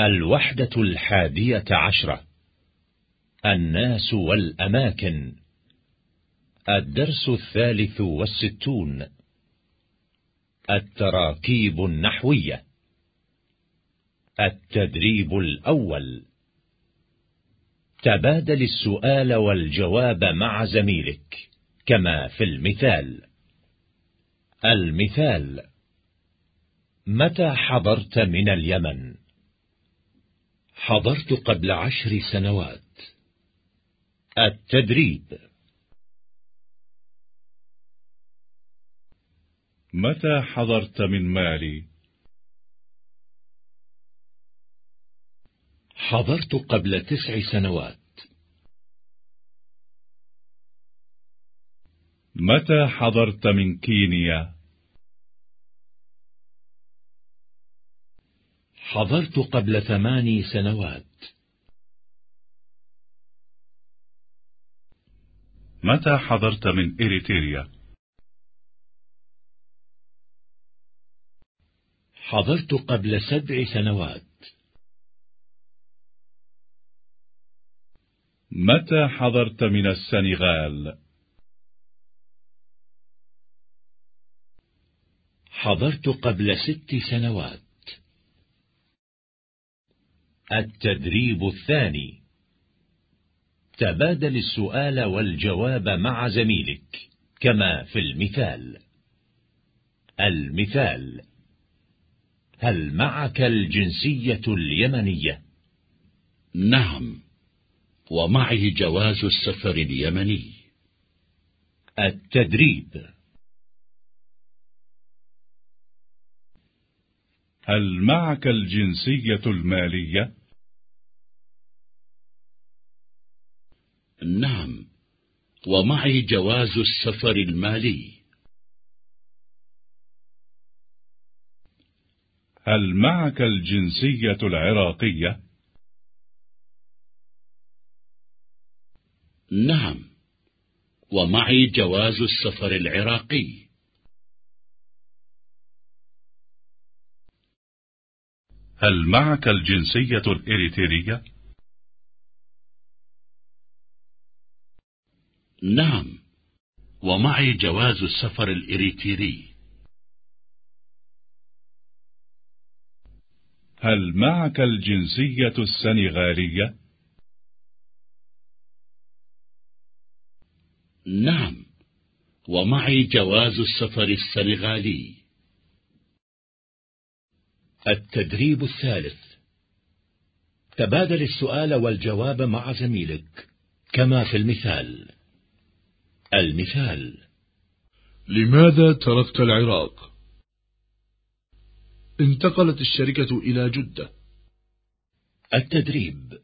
الوحدة الحادية عشرة. الناس والأماكن. الدرس الثالث والستون. التراكيب النحوية. التدريب الأول. تبادل السؤال والجواب مع زميلك كما في المثال. المثال. متى حضرت من اليمن؟ حضرت قبل عشر سنوات. التدريب. متى حضرت من مالي؟ حضرت قبل تسع سنوات. متى حضرت من كينيا؟ حضرت قبل ثماني سنوات. متى حضرت من إريتريا حضرت قبل سبع سنوات. متى حضرت من السنغال؟ حضرت قبل ست سنوات. التدريب الثاني. تبادل السؤال والجواب مع زميلك كما في المثال. المثال هل معك الجنسية اليمنية؟ نعم ومعي جواز السفر اليمني. التدريب هل معك الجنسية المالية؟ نعم. ومعي جواز السفر المالي. هل معك الجنسية العراقية؟ نعم. ومعي جواز السفر العراقي. هل معك الجنسية الإريترية؟ نعم. ومعي جواز السفر الإريتري هل معك الجنسية السنغالية؟ نعم. ومعي جواز السفر السنغالي. التدريب الثالث. تبادل السؤال والجواب مع زميلك كما في المثال. المثال. لماذا تركت العراق؟ انتقلت الشركة إلى جدة. التدريب.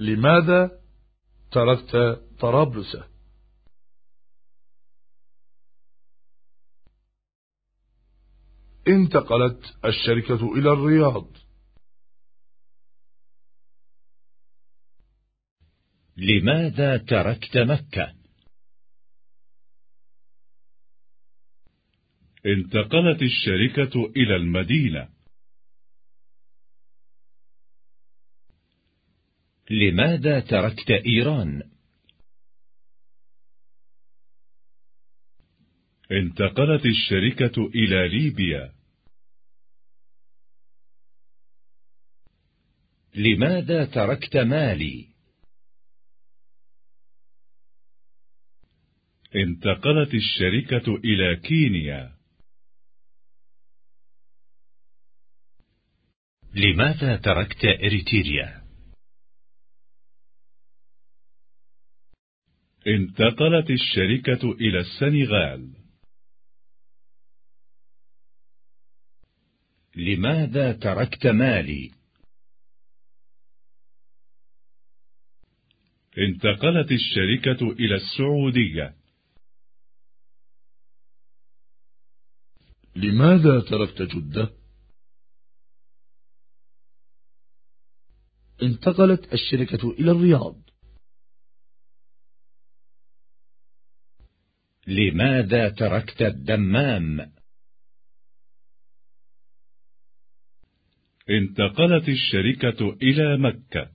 لماذا تركت طرابلس؟ انتقلت الشركة إلى الرياض. لماذا تركت مكة؟ انتقلت الشركة إلى المدينة. لماذا تركت إيران؟ انتقلت الشركة إلى ليبيا. لماذا تركت مالي؟ انتقلت الشركة إلى كينيا. لماذا تركت إريتريا انتقلت الشركة إلى السنغال. لماذا تركت مالي؟ انتقلت الشركة إلى السعودية. لماذا تركت جدة؟ انتقلت الشركة إلى الرياض. لماذا تركت الدمام؟ انتقلت الشركة إلى مكة.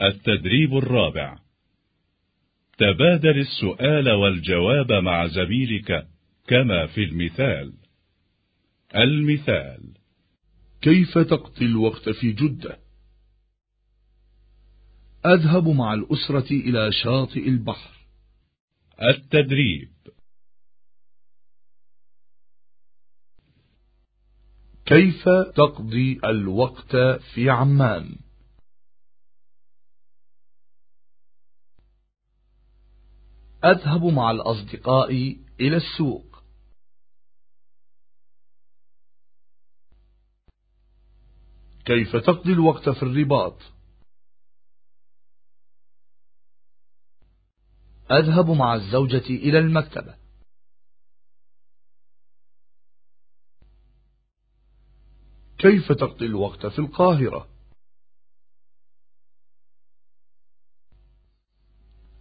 التدريب الرابع. تبادل السؤال والجواب مع زميلك كما في المثال. المثال. كيف تقضي الوقت في جدة؟ أذهب مع الأسرة إلى شاطئ البحر. التدريب. كيف تقضي الوقت في عمان؟ أذهب مع الأصدقاء إلى السوق. كيف تقضي الوقت في الرباط؟ أذهب مع الزوجة إلى المكتبة. كيف تقضي الوقت في القاهرة؟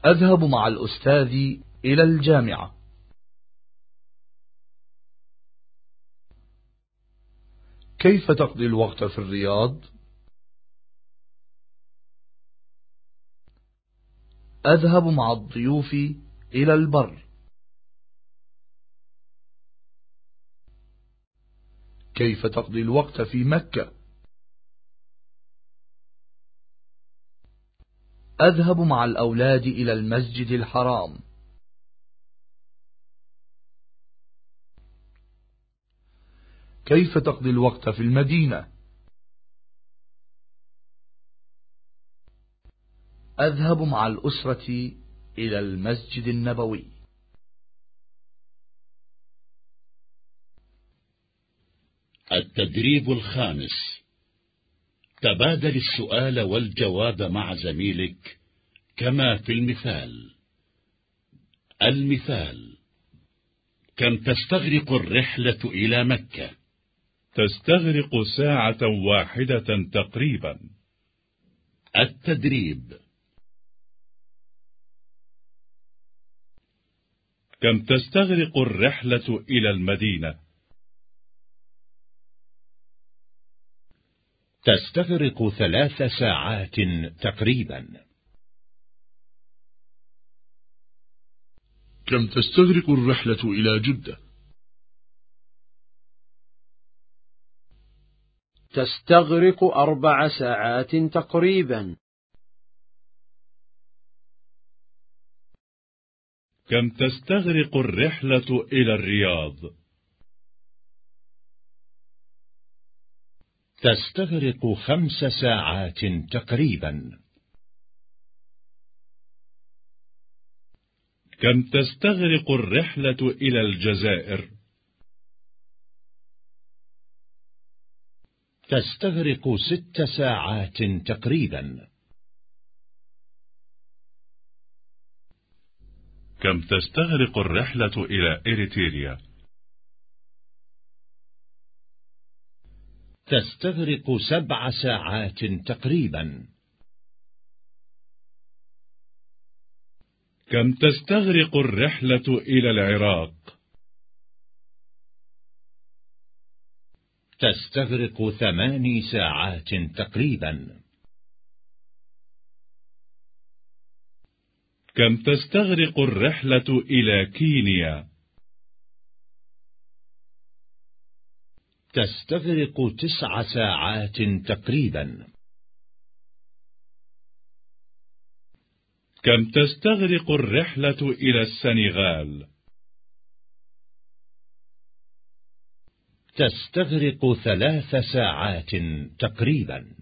أذهب مع الأستاذ إلى الجامعة. كيف تقضي الوقت في الرياض؟ أذهب مع الضيوف إلى البر. كيف تقضي الوقت في مكة؟ أذهب مع الأولاد إلى المسجد الحرام. كيف تقضي الوقت في المدينة؟ أذهب مع الأسرة إلى المسجد النبوي. التدريب الخامس. تبادل السؤال والجواب مع زميلك كما في المثال. المثال كم تستغرق الرحلة إلى مكة؟ تستغرق ساعة واحدة تقريبا. التدريب كم تستغرق الرحلة إلى المدينة؟ تستغرق ثلاث ساعات تقريبا. كم تستغرق الرحلة إلى جدة؟ تستغرق أربع ساعات تقريبا. كم تستغرق الرحلة إلى الرياض؟ تستغرق خمس ساعات تقريبا. كم تستغرق الرحلة إلى الجزائر؟ تستغرق ست ساعات تقريبا. كم تستغرق الرحلة إلى إريتريا؟ تستغرق سبع ساعات تقريبا. كم تستغرق الرحلة إلى العراق؟ تستغرق ثماني ساعات تقريبا. كم تستغرق الرحلة إلى كينيا؟ تستغرق تسع ساعات تقريبا. كم تستغرق الرحلة إلى السنغال؟ تستغرق ثلاث ساعات تقريبا.